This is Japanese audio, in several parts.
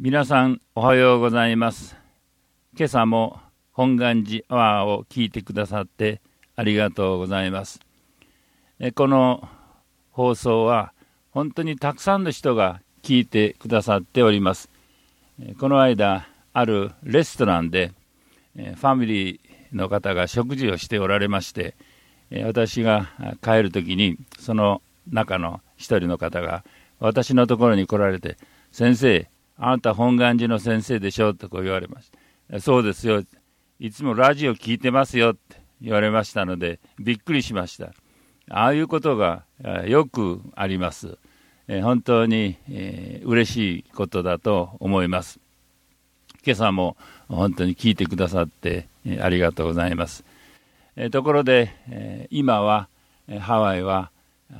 皆さんおはようございます。今朝も本願寺アワーを聞いてくださってありがとうございます。この放送は本当にたくさんの人が聞いてくださっております。この間あるレストランでファミリーの方が食事をしておられまして私が帰る時にその中の一人の方が私のところに来られて「先生あなた本願寺の先生でしょとこう言われました。そうですよ。いつもラジオ聞いてますよって言われましたので、びっくりしました。ああいうことがよくあります。本当に、えー、嬉しいことだと思います。今朝も本当に聞いてくださって、ありがとうございます。ところで、今は、ハワイは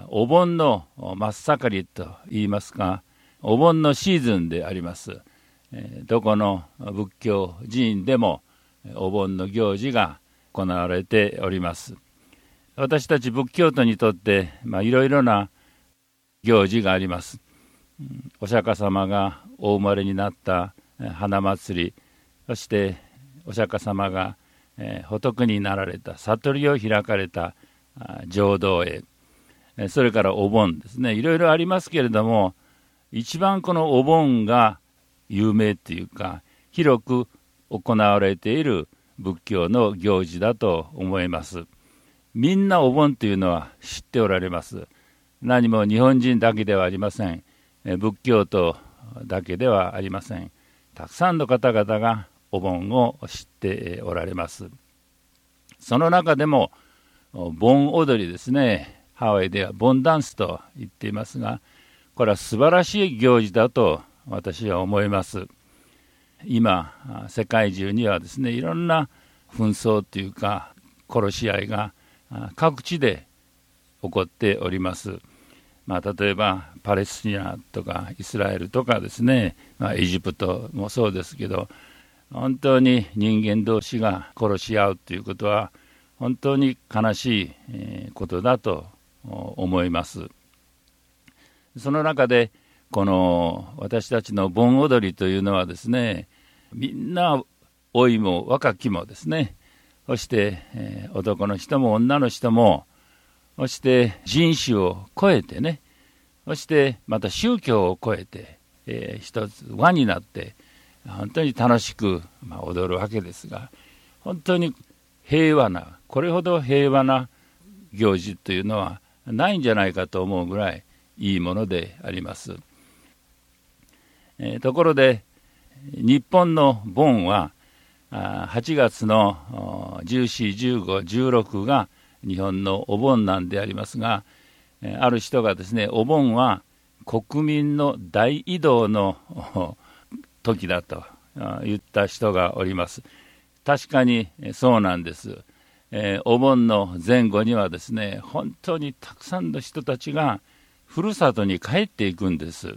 お盆の真っ盛りと言いますか、お盆のシーズンであります。どこの仏教寺院でもお盆の行事が行われております。私たち仏教徒にとって、まあ、いろいろな行事があります。お釈迦様がお生まれになった花祭り、そしてお釈迦様が仏になられた悟りを開かれた浄土へそれからお盆ですねいろいろありますけれども一番このお盆が有名っていうか広く行われている仏教の行事だと思います。みんなお盆というのは知っておられます。何も日本人だけではありません。仏教徒だけではありません。たくさんの方々がお盆を知っておられます。その中でも盆踊りですね。ハワイでは盆ダンスと言っていますがこれは素晴らしい行事だと私は思います。今、世界中にはですね、いろんな紛争というか、殺し合いが各地で起こっております。まあ、例えばパレスチナとかイスラエルとかですね、まあ、エジプトもそうですけど本当に人間同士が殺し合うということは本当に悲しいことだと思います。その中でこの私たちの盆踊りというのはですねみんな老いも若きもですねそして、え、男の人も女の人もそして人種を超えてねそしてまた宗教を超えて、えー、一つ輪になって本当に楽しく、まあ、踊るわけですが本当に平和なこれほど平和な行事というのはないんじゃないかと思うぐらいいいものであります。え、ところで日本の盆は8月の14、15、16が日本のお盆なんでありますがある人がですねお盆は国民の大移動の時だと言った人がおります確かにそうなんです、え、お盆の前後にはですね本当にたくさんの人たちがふるさとに帰っていくんです、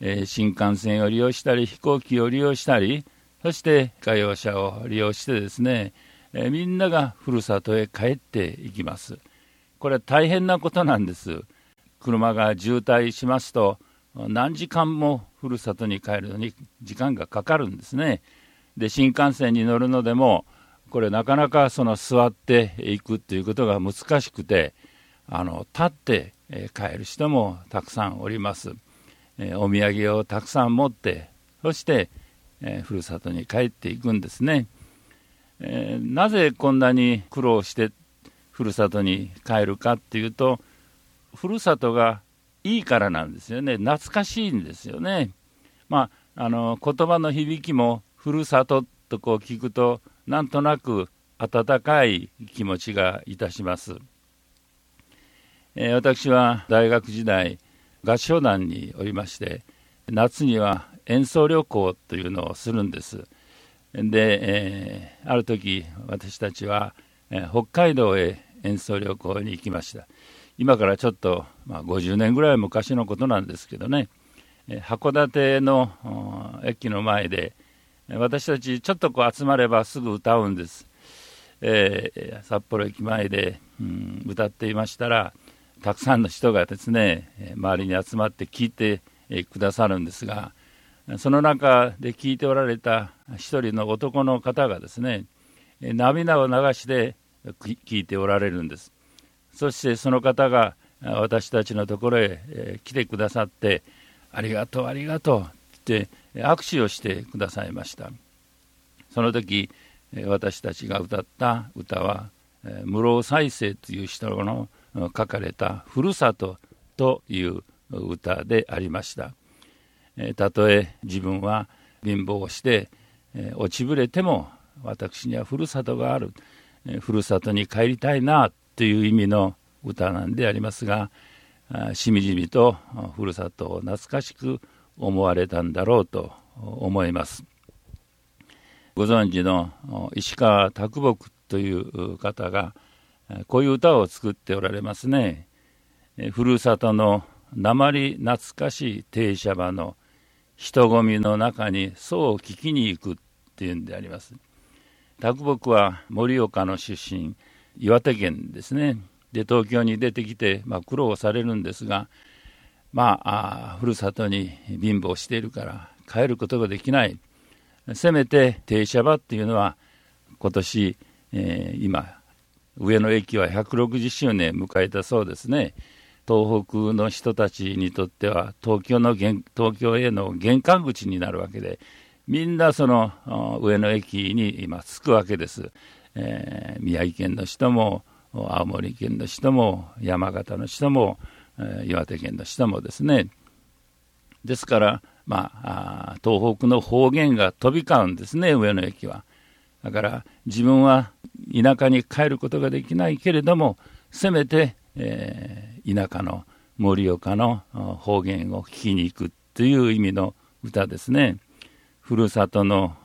えー、新幹線を利用したり飛行機を利用したりそして画用車を利用してですね、えー、みんながふるさとへ帰っていきます。これは大変なことなんです。車が渋滞しますと何時間もふるさとに帰るのに時間がかかるんですね。で新幹線に乗るのでもこれなかなかその座っていくということが難しくてあの立ってえ帰る人もたくさんおります、えお土産をたくさん持ってそして、えふるさとに帰っていくんですね、えなぜこんなに苦労してふるさとに帰るかっていうとふるさとがいいからなんですよね。懐かしいんですよね。まああの言葉の響きもふるさととこう聞くとなんとなく温かい気持ちがいたします。え私は大学時代合唱団におりまして夏には演奏旅行というのをするんです。で、えー、ある時私たちは、えー、北海道へ演奏旅行に行きました。今からちょっと、まあ、50年ぐらい昔のことなんですけどね、えー、函館の駅の前で私たちちょっとこう集まればすぐ歌うんです、え札幌駅前で、うん、歌っていましたらたくさんの人がですね周りに集まって聞いてくださるんですがその中で聞いておられた一人の男の方がですね涙を流して聞いておられるんです。そしてその方が私たちのところへ来てくださってありがとうありがとうって握手をしてくださいました。その時私たちが歌った歌は室生再生という人の書かれた「ふるさと」という歌でありました。たとえ自分は貧乏して落ちぶれても私にはふるさとがある。ふるさとに帰りたいなという意味の歌なんでありますがしみじみとふるさとを懐かしく思われたんだろうと思います。ご存知の石川啄木という方がこういう歌を作っておられますね。ふるさとの鉛懐かしい停車場の人混みの中にそう聞きに行くっていうんであります。啄木は盛岡の出身岩手県ですね。で東京に出てきて、まあ、苦労されるんですがまあふるさとに貧乏しているから帰ることができない。せめて停車場っていうのは今年、えー、今上野駅は160周年迎えたそうですね。東北の人たちにとっては東京の東京への玄関口になるわけでみんなその上野駅に今着くわけです、えー、宮城県の人も青森県の人も山形の人も、えー、岩手県の人もですね。ですからまあ、東北の方言が飛び交うんですね上野駅は。だから自分は田舎に帰ることができないけれどもせめて、えー、田舎の盛岡の方言を聞きに行くという意味の歌ですねふるさとの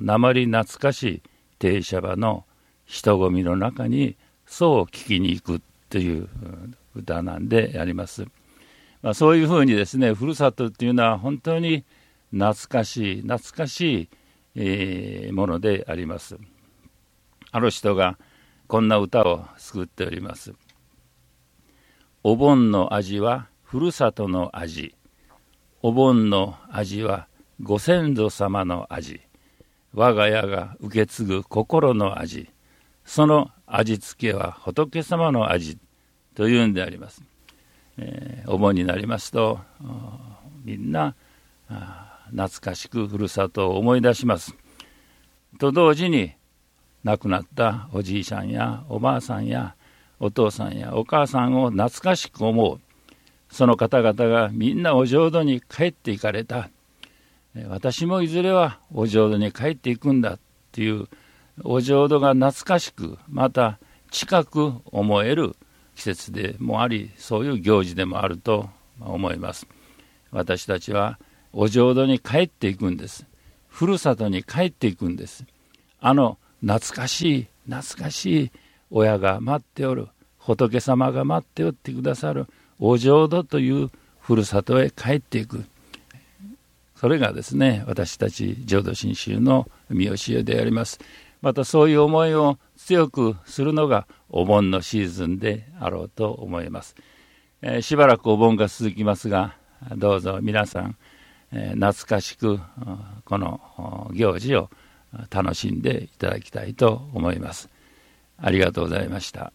鉛懐かしい停車場の人混みの中にそう聞きに行くという歌なんであります。まあ、そういうふうにですねふるさとっていうのは本当に懐かしい懐かしい、ものであります。ある人がこんな歌を作っております。お盆の味はふるさとの味。お盆の味はご先祖様の味。我が家が受け継ぐ心の味。その味付けは仏様の味というんであります。えー、お盆になりますとみんな懐かしくふるさとを思い出します。と同時に亡くなったおじいさんやおばあさんやお父さんやお母さんを懐かしく思う。その方々がみんなお浄土に帰っていかれた。私もいずれはお浄土に帰っていくんだっていうお浄土が懐かしくまた近く思える季節でもありそういう行事でもあると思います。私たちはお浄土に帰っていくんです。ふるさとに帰っていくんです。あの懐かしい懐かしい親が待っておる。仏様が待っておってくださる。お浄土というふるさとへ帰っていく。それがですね私たち浄土真宗の見教えであります。またそういう思いを強くするのがお盆のシーズンであろうと思います、えー、しばらくお盆が続きますがどうぞ皆さん、懐かしくこの行事を楽しんでいただきたいと思います。ありがとうございました。